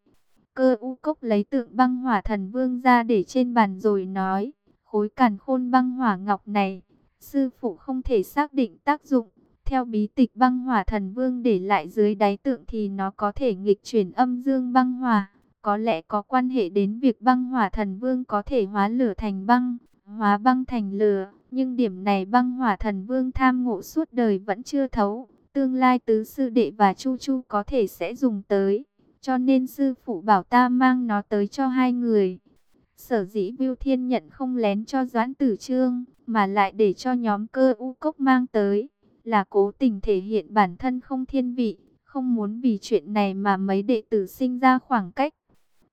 Cơ u cốc lấy tượng băng hỏa thần vương ra để trên bàn rồi nói, Khối càn khôn băng hỏa ngọc này, sư phụ không thể xác định tác dụng. Theo bí tịch băng hỏa thần vương để lại dưới đáy tượng thì nó có thể nghịch chuyển âm dương băng hỏa. Có lẽ có quan hệ đến việc băng hỏa thần vương có thể hóa lửa thành băng, hóa băng thành lửa. Nhưng điểm này băng hỏa thần vương tham ngộ suốt đời vẫn chưa thấu. Tương lai tứ sư đệ và chu chu có thể sẽ dùng tới. Cho nên sư phụ bảo ta mang nó tới cho hai người. Sở dĩ Viu Thiên nhận không lén cho Doãn Tử Trương, mà lại để cho nhóm cơ u cốc mang tới, là cố tình thể hiện bản thân không thiên vị, không muốn vì chuyện này mà mấy đệ tử sinh ra khoảng cách.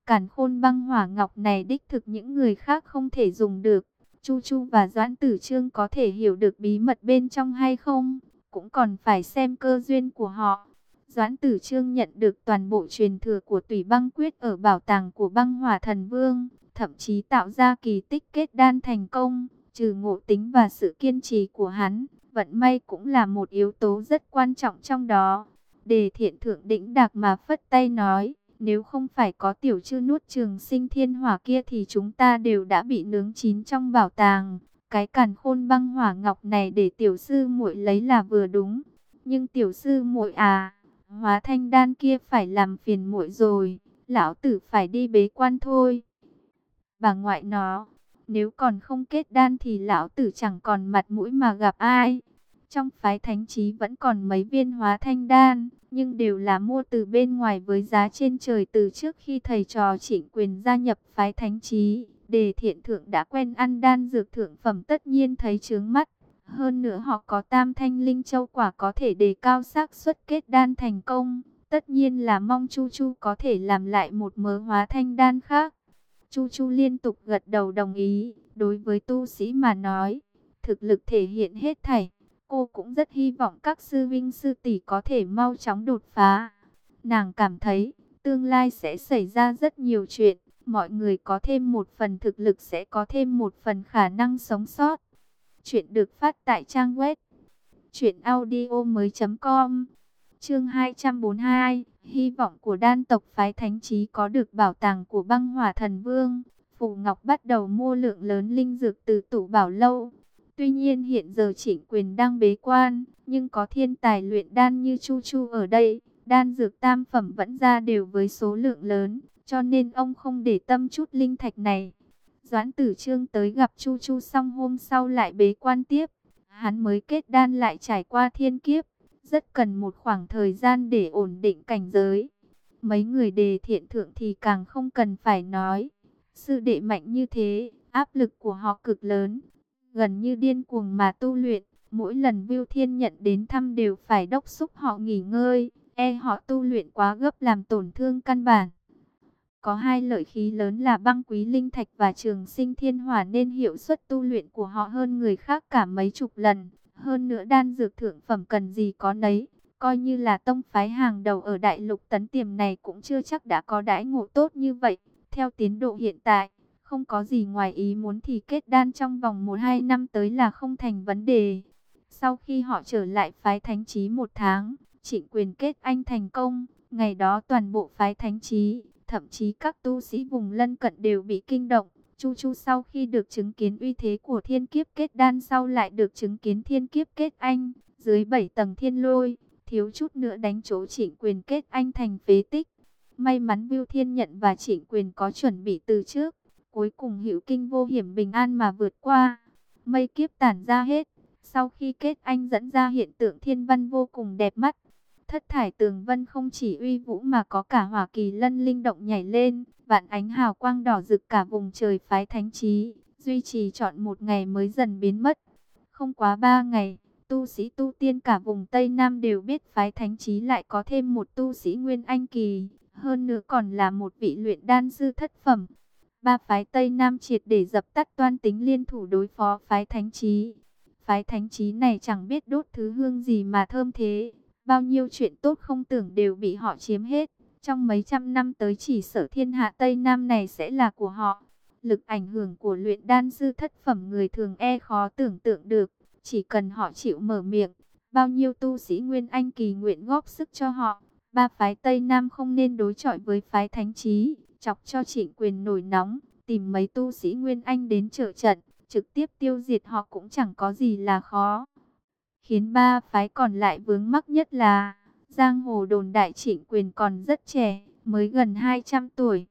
Cản khôn băng hỏa ngọc này đích thực những người khác không thể dùng được, Chu Chu và Doãn Tử Trương có thể hiểu được bí mật bên trong hay không, cũng còn phải xem cơ duyên của họ. Doãn Tử Trương nhận được toàn bộ truyền thừa của Tùy Băng Quyết ở bảo tàng của Băng Hỏa Thần Vương, thậm chí tạo ra kỳ tích kết đan thành công, trừ ngộ tính và sự kiên trì của hắn, vận may cũng là một yếu tố rất quan trọng trong đó. Đề thiện thượng đỉnh đạc mà phất tay nói, nếu không phải có tiểu chư nuốt trường sinh thiên hỏa kia thì chúng ta đều đã bị nướng chín trong bảo tàng. Cái càn khôn băng hỏa ngọc này để tiểu sư muội lấy là vừa đúng. Nhưng tiểu sư muội à, hóa thanh đan kia phải làm phiền muội rồi. Lão tử phải đi bế quan thôi. Bà ngoại nó, nếu còn không kết đan thì lão tử chẳng còn mặt mũi mà gặp ai. Trong phái thánh trí vẫn còn mấy viên hóa thanh đan, nhưng đều là mua từ bên ngoài với giá trên trời từ trước khi thầy trò trịnh quyền gia nhập phái thánh trí. Đề thiện thượng đã quen ăn đan dược thượng phẩm tất nhiên thấy chướng mắt. Hơn nữa họ có tam thanh linh châu quả có thể đề cao xác suất kết đan thành công. Tất nhiên là mong Chu Chu có thể làm lại một mớ hóa thanh đan khác. Chu Chu liên tục gật đầu đồng ý. Đối với tu sĩ mà nói, thực lực thể hiện hết thảy. Cô cũng rất hy vọng các sư vinh sư tỷ có thể mau chóng đột phá. Nàng cảm thấy tương lai sẽ xảy ra rất nhiều chuyện. Mọi người có thêm một phần thực lực sẽ có thêm một phần khả năng sống sót. Chuyện được phát tại trang web truyệnaudiomoi.com. Chương 242, hy vọng của đan tộc phái thánh trí có được bảo tàng của Băng Hỏa Thần Vương. Phù Ngọc bắt đầu mua lượng lớn linh dược từ tủ bảo lâu. Tuy nhiên hiện giờ chỉnh quyền đang bế quan, nhưng có thiên tài luyện đan như Chu Chu ở đây, đan dược tam phẩm vẫn ra đều với số lượng lớn, cho nên ông không để tâm chút linh thạch này. Doãn tử trương tới gặp Chu Chu xong hôm sau lại bế quan tiếp, hắn mới kết đan lại trải qua thiên kiếp, rất cần một khoảng thời gian để ổn định cảnh giới. Mấy người đề thiện thượng thì càng không cần phải nói, sư đệ mạnh như thế, áp lực của họ cực lớn, gần như điên cuồng mà tu luyện. Mỗi lần Viu Thiên nhận đến thăm đều phải đốc xúc họ nghỉ ngơi, e họ tu luyện quá gấp làm tổn thương căn bản. Có hai lợi khí lớn là băng quý linh thạch và trường sinh thiên hỏa nên hiệu suất tu luyện của họ hơn người khác cả mấy chục lần. Hơn nữa đan dược thượng phẩm cần gì có nấy, coi như là tông phái hàng đầu ở đại lục tấn tiềm này cũng chưa chắc đã có đãi ngộ tốt như vậy. Theo tiến độ hiện tại, không có gì ngoài ý muốn thì kết đan trong vòng 1-2 năm tới là không thành vấn đề. Sau khi họ trở lại phái thánh trí một tháng, trịnh quyền kết anh thành công. Ngày đó toàn bộ phái thánh trí, thậm chí các tu sĩ vùng lân cận đều bị kinh động. Chu Chu sau khi được chứng kiến uy thế của thiên kiếp kết đan sau lại được chứng kiến thiên kiếp kết anh, dưới 7 tầng thiên lôi, thiếu chút nữa đánh chỗ trịnh quyền kết anh thành phế tích. May mắn Viu Thiên Nhận và trịnh quyền có chuẩn bị từ trước, cuối cùng hữu kinh vô hiểm bình an mà vượt qua. Mây kiếp tản ra hết, sau khi kết anh dẫn ra hiện tượng thiên văn vô cùng đẹp mắt. Thất thải tường vân không chỉ uy vũ mà có cả hỏa kỳ lân linh động nhảy lên, vạn ánh hào quang đỏ rực cả vùng trời phái thánh trí, duy trì chọn một ngày mới dần biến mất. Không quá ba ngày, tu sĩ tu tiên cả vùng Tây Nam đều biết phái thánh trí lại có thêm một tu sĩ Nguyên Anh Kỳ, hơn nữa còn là một vị luyện đan sư thất phẩm. Ba phái Tây Nam triệt để dập tắt toan tính liên thủ đối phó phái thánh trí. Phái thánh trí này chẳng biết đốt thứ hương gì mà thơm thế. Bao nhiêu chuyện tốt không tưởng đều bị họ chiếm hết. Trong mấy trăm năm tới chỉ sở thiên hạ Tây Nam này sẽ là của họ. Lực ảnh hưởng của luyện đan sư thất phẩm người thường e khó tưởng tượng được. Chỉ cần họ chịu mở miệng, bao nhiêu tu sĩ Nguyên Anh kỳ nguyện góp sức cho họ. Ba phái Tây Nam không nên đối chọi với phái thánh trí chọc cho trịnh quyền nổi nóng, tìm mấy tu sĩ Nguyên Anh đến trợ trận, trực tiếp tiêu diệt họ cũng chẳng có gì là khó. Khiến ba phái còn lại vướng mắc nhất là, giang hồ đồn đại trịnh quyền còn rất trẻ, mới gần 200 tuổi.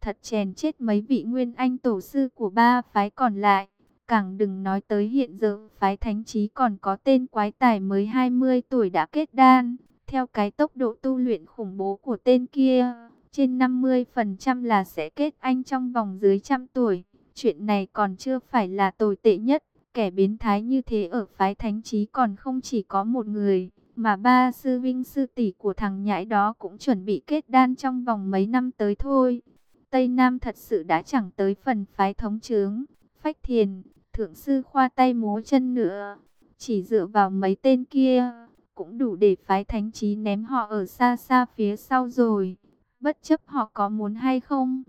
Thật chèn chết mấy vị Nguyên Anh tổ sư của ba phái còn lại. Càng đừng nói tới hiện giờ phái thánh trí còn có tên quái tài mới 20 tuổi đã kết đan. Theo cái tốc độ tu luyện khủng bố của tên kia, trên 50% là sẽ kết anh trong vòng dưới trăm tuổi. Chuyện này còn chưa phải là tồi tệ nhất. Kẻ biến thái như thế ở phái thánh trí còn không chỉ có một người, mà ba sư vinh sư tỷ của thằng nhãi đó cũng chuẩn bị kết đan trong vòng mấy năm tới thôi. Tây Nam thật sự đã chẳng tới phần phái thống trướng, phách thiền, thượng sư khoa tay múa chân nữa. Chỉ dựa vào mấy tên kia, cũng đủ để phái thánh trí ném họ ở xa xa phía sau rồi. Bất chấp họ có muốn hay không,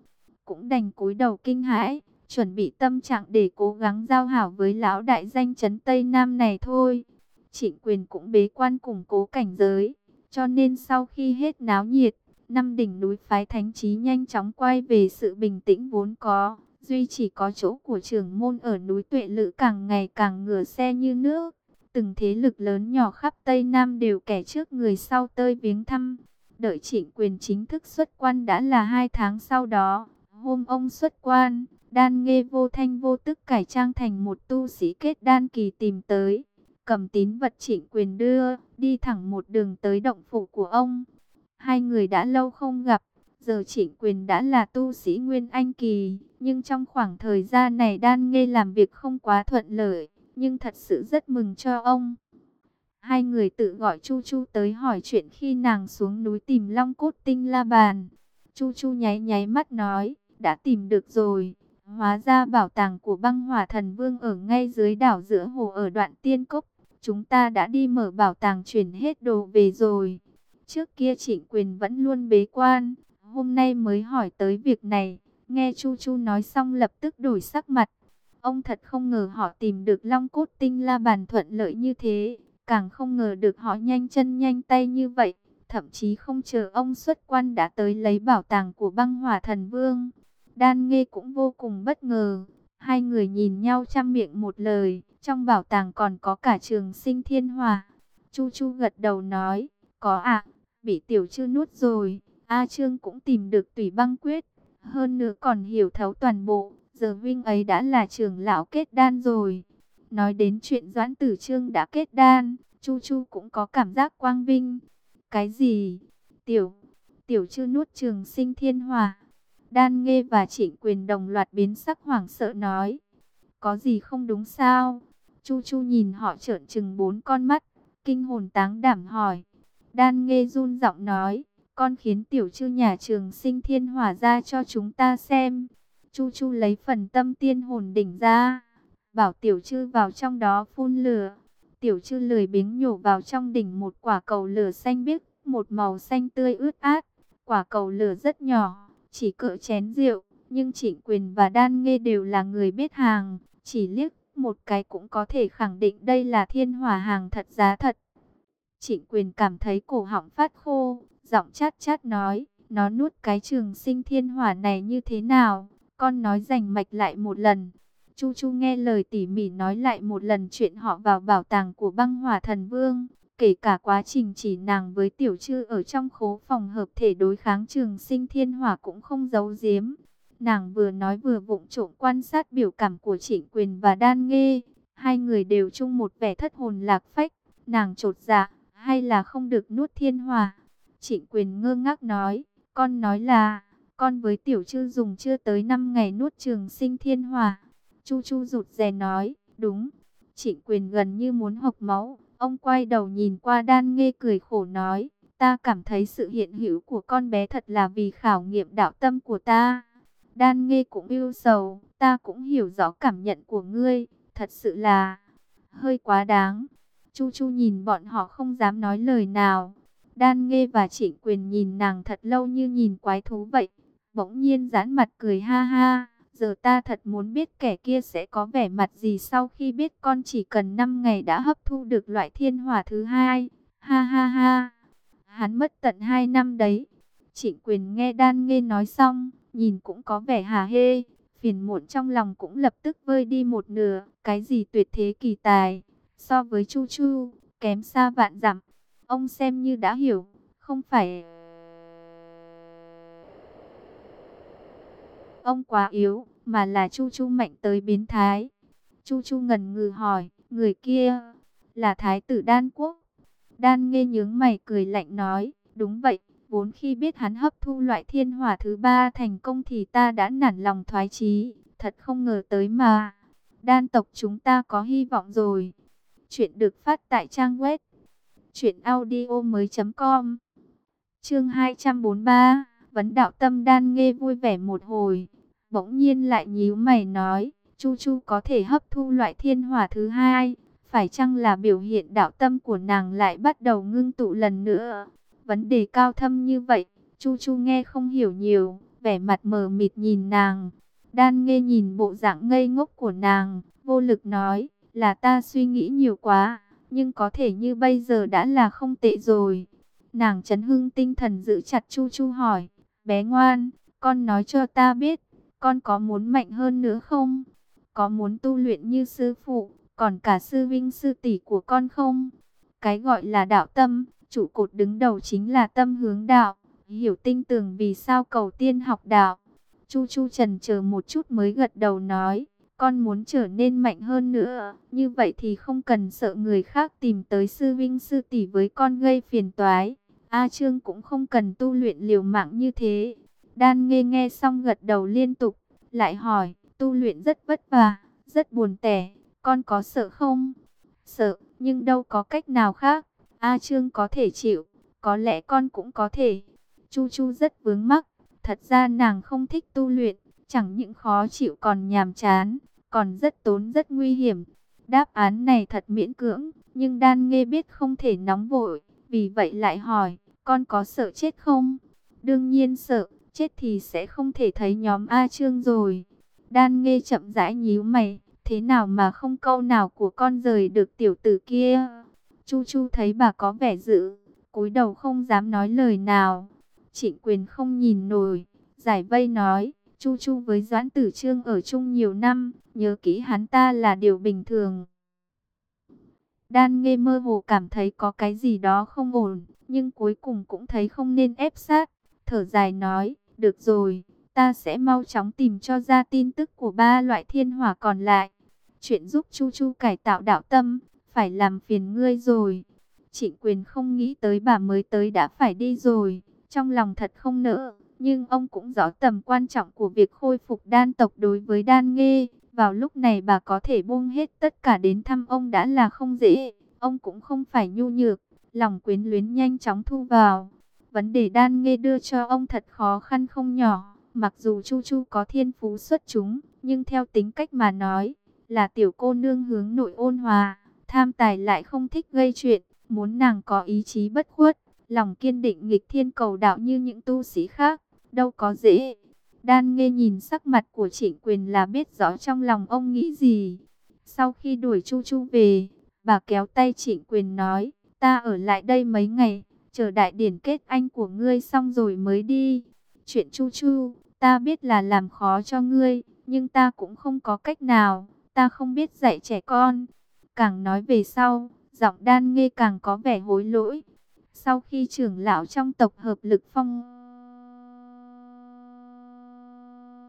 cũng đành cúi đầu kinh hãi, chuẩn bị tâm trạng để cố gắng giao hảo với lão đại danh chấn Tây Nam này thôi. Trịnh quyền cũng bế quan củng cố cảnh giới, cho nên sau khi hết náo nhiệt, năm đỉnh núi phái thánh trí nhanh chóng quay về sự bình tĩnh vốn có. Duy chỉ có chỗ của trưởng môn ở núi tuệ lữ càng ngày càng ngửa xe như nước. Từng thế lực lớn nhỏ khắp Tây Nam đều kẻ trước người sau tơi viếng thăm. Đợi trịnh quyền chính thức xuất quan đã là hai tháng sau đó. Hôm ông xuất quan, đan nghe vô thanh vô tức cải trang thành một tu sĩ kết đan kỳ tìm tới. Cầm tín vật trịnh quyền đưa, đi thẳng một đường tới động phủ của ông. Hai người đã lâu không gặp, giờ trịnh quyền đã là tu sĩ Nguyên Anh Kỳ. Nhưng trong khoảng thời gian này đan nghe làm việc không quá thuận lợi, nhưng thật sự rất mừng cho ông. Hai người tự gọi Chu Chu tới hỏi chuyện khi nàng xuống núi tìm long cốt tinh la bàn. Chu Chu nháy nháy mắt nói, đã tìm được rồi. Hóa ra bảo tàng của băng hỏa thần vương ở ngay dưới đảo giữa hồ ở đoạn tiên cốc. Chúng ta đã đi mở bảo tàng chuyển hết đồ về rồi. Trước kia trịnh quyền vẫn luôn bế quan, hôm nay mới hỏi tới việc này. Nghe Chu Chu nói xong lập tức đổi sắc mặt. Ông thật không ngờ họ tìm được long cốt tinh la bàn thuận lợi như thế. Càng không ngờ được họ nhanh chân nhanh tay như vậy. Thậm chí không chờ ông xuất quan đã tới lấy bảo tàng của băng hỏa thần vương. Đan nghe cũng vô cùng bất ngờ. Hai người nhìn nhau chăm miệng một lời. Trong bảo tàng còn có cả trường sinh thiên hòa. Chu Chu gật đầu nói. Có ạ, bị tiểu chư nuốt rồi. A Trương cũng tìm được tùy băng quyết. Hơn nữa còn hiểu thấu toàn bộ. Giờ Vinh ấy đã là trưởng lão kết đan rồi. Nói đến chuyện Doãn Tử Trương đã kết đan. Chu Chu cũng có cảm giác quang vinh. Cái gì? Tiểu, tiểu chưa nuốt trường sinh thiên hòa. Đan Nghe và Trịnh Quyền đồng loạt biến sắc hoảng sợ nói. Có gì không đúng sao? Chu Chu nhìn họ trợn trừng bốn con mắt, kinh hồn táng đảm hỏi. Đan Nghe run giọng nói, con khiến tiểu chư nhà trường sinh thiên hòa ra cho chúng ta xem. Chu Chu lấy phần tâm tiên hồn đỉnh ra, bảo tiểu chư vào trong đó phun lửa. Tiểu chư lười biếng nhổ vào trong đỉnh một quả cầu lửa xanh biếc, một màu xanh tươi ướt át. Quả cầu lửa rất nhỏ, chỉ cỡ chén rượu, nhưng Trịnh Quyền và Đan Nghê đều là người biết hàng, chỉ liếc một cái cũng có thể khẳng định đây là thiên hỏa hàng thật giá thật. Trịnh quyền cảm thấy cổ họng phát khô, giọng chát chát nói, nó nuốt cái trường sinh thiên hỏa này như thế nào, con nói rành mạch lại một lần. Chu Chu nghe lời tỉ mỉ nói lại một lần chuyện họ vào bảo tàng của băng hỏa thần vương, kể cả quá trình chỉ nàng với tiểu trư ở trong khố phòng hợp thể đối kháng trường sinh thiên hỏa cũng không giấu giếm. Nàng vừa nói vừa vụng trộm quan sát biểu cảm của Trịnh Quyền và Đan Nghê. Hai người đều chung một vẻ thất hồn lạc phách. Nàng trột dạ, hay là không được nuốt thiên hỏa? Trịnh Quyền ngơ ngác nói, con nói là, con với tiểu trư dùng chưa tới 5 ngày nuốt trường sinh thiên hỏa. Chu Chu rụt rè nói, đúng. Trịnh Quyền gần như muốn hộc máu. Ông quay đầu nhìn qua Đan Nghe cười khổ nói, ta cảm thấy sự hiện hữu của con bé thật là vì khảo nghiệm đạo tâm của ta. Đan nghe cũng yêu sầu, ta cũng hiểu rõ cảm nhận của ngươi, thật sự là hơi quá đáng. Chu Chu nhìn bọn họ không dám nói lời nào. Đan nghe và trịnh quyền nhìn nàng thật lâu như nhìn quái thú vậy. Bỗng nhiên giãn mặt cười ha ha. Giờ ta thật muốn biết kẻ kia sẽ có vẻ mặt gì sau khi biết con chỉ cần 5 ngày đã hấp thu được loại thiên hỏa thứ hai. Ha ha ha. Hắn mất tận 2 năm đấy. Trịnh quyền nghe đan nghe nói xong nhìn cũng có vẻ hà hê, phiền muộn trong lòng cũng lập tức vơi đi một nửa, cái gì tuyệt thế kỳ tài, so với Chu Chu, kém xa vạn dặm. Ông xem như đã hiểu, không phải ông quá yếu, mà là Chu Chu mạnh tới biến thái. Chu Chu ngần ngừ hỏi, người kia là thái tử Đan Quốc. Đan nghe nhướng mày cười lạnh nói, đúng vậy, Vốn khi biết hắn hấp thu loại thiên hỏa thứ ba thành công thì ta đã nản lòng thoái chí. Thật không ngờ tới mà. Đan tộc chúng ta có hy vọng rồi. Chuyện được phát tại trang web. truyệnaudio mới.com Chương 243. Vấn đạo tâm đan nghe vui vẻ một hồi. Bỗng nhiên lại nhíu mày nói. Chu Chu có thể hấp thu loại thiên hỏa thứ hai, phải chăng là biểu hiện đạo tâm của nàng lại bắt đầu ngưng tụ lần nữa? Vấn đề cao thâm như vậy, Chu Chu nghe không hiểu nhiều, vẻ mặt mờ mịt nhìn nàng. Đan nghe nhìn bộ dạng ngây ngốc của nàng, vô lực nói, là ta suy nghĩ nhiều quá, nhưng có thể như bây giờ đã là không tệ rồi. Nàng chấn hưng tinh thần giữ chặt Chu Chu hỏi, bé ngoan, con nói cho ta biết, con có muốn mạnh hơn nữa không? Có muốn tu luyện như sư phụ, còn cả sư vinh sư tỷ của con không? Cái gọi là đạo tâm, trụ cột đứng đầu chính là tâm hướng đạo, hiểu tinh tường vì sao cầu tiên học đạo. Chu Chu trần chờ một chút mới gật đầu nói, con muốn trở nên mạnh hơn nữa, như vậy thì không cần sợ người khác tìm tới sư vinh sư tỷ với con gây phiền toái. A Trương cũng không cần tu luyện liều mạng như thế. Đan nghe nghe xong gật đầu liên tục, lại hỏi, tu luyện rất vất vả, rất buồn tẻ, con có sợ không? Sợ, nhưng đâu có cách nào khác. A Trương có thể chịu, có lẽ con cũng có thể. Chu Chu rất vướng mắc, thật ra nàng không thích tu luyện, chẳng những khó chịu còn nhàm chán, còn rất tốn rất nguy hiểm. Đáp án này thật miễn cưỡng, nhưng đan nghe biết không thể nóng vội, vì vậy lại hỏi, con có sợ chết không? Đương nhiên sợ, chết thì sẽ không thể thấy nhóm A Trương rồi. Đan nghe chậm rãi nhíu mày, thế nào mà không câu nào của con rời được tiểu tử kia? Chu Chu thấy bà có vẻ dữ, cúi đầu không dám nói lời nào. Trịnh quyền không nhìn nổi, giải vây nói, Chu Chu với Doãn Tử Trương ở chung nhiều năm, nhớ kỹ hắn ta là điều bình thường. Đan nghe mơ hồ cảm thấy có cái gì đó không ổn, nhưng cuối cùng cũng thấy không nên ép sát. Thở dài nói, được rồi, ta sẽ mau chóng tìm cho ra tin tức của ba loại thiên hỏa còn lại. Chuyện giúp Chu Chu cải tạo đạo tâm, phải làm phiền ngươi rồi. Trịnh quyền không nghĩ tới bà mới tới đã phải đi rồi, trong lòng thật không nỡ. Nhưng ông cũng rõ tầm quan trọng của việc khôi phục đan tộc đối với đan nghê. Vào lúc này bà có thể buông hết tất cả đến thăm ông đã là không dễ. Ông cũng không phải nhu nhược, lòng quyến luyến nhanh chóng thu vào. Vấn đề đan Nghe đưa cho ông thật khó khăn không nhỏ. Mặc dù Chu Chu có thiên phú xuất chúng, nhưng theo tính cách mà nói, là tiểu cô nương hướng nội ôn hòa, tham tài lại không thích gây chuyện, muốn nàng có ý chí bất khuất, lòng kiên định nghịch thiên cầu đạo như những tu sĩ khác, đâu có dễ. Đan nghe nhìn sắc mặt của trịnh quyền là biết rõ trong lòng ông nghĩ gì. Sau khi đuổi Chu Chu về, bà kéo tay trịnh quyền nói, ta ở lại đây mấy ngày, chờ đại điển kết anh của ngươi xong rồi mới đi. Chuyện Chu Chu, ta biết là làm khó cho ngươi, nhưng ta cũng không có cách nào, ta không biết dạy trẻ con. Càng nói về sau, giọng đan nghe càng có vẻ hối lỗi. Sau khi trưởng lão trong tộc hợp lực phong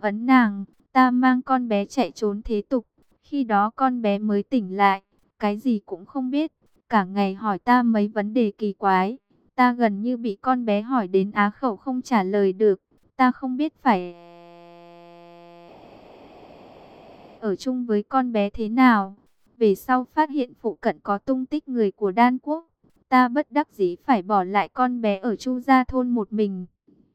ấn nàng, ta mang con bé chạy trốn thế tục. Khi đó con bé mới tỉnh lại, cái gì cũng không biết. Cả ngày hỏi ta mấy vấn đề kỳ quái. Ta gần như bị con bé hỏi đến á khẩu không trả lời được. Ta không biết phải ở chung với con bé thế nào. Về sau phát hiện phụ cận có tung tích người của đan quốc. Ta bất đắc dĩ phải bỏ lại con bé ở chu gia thôn một mình.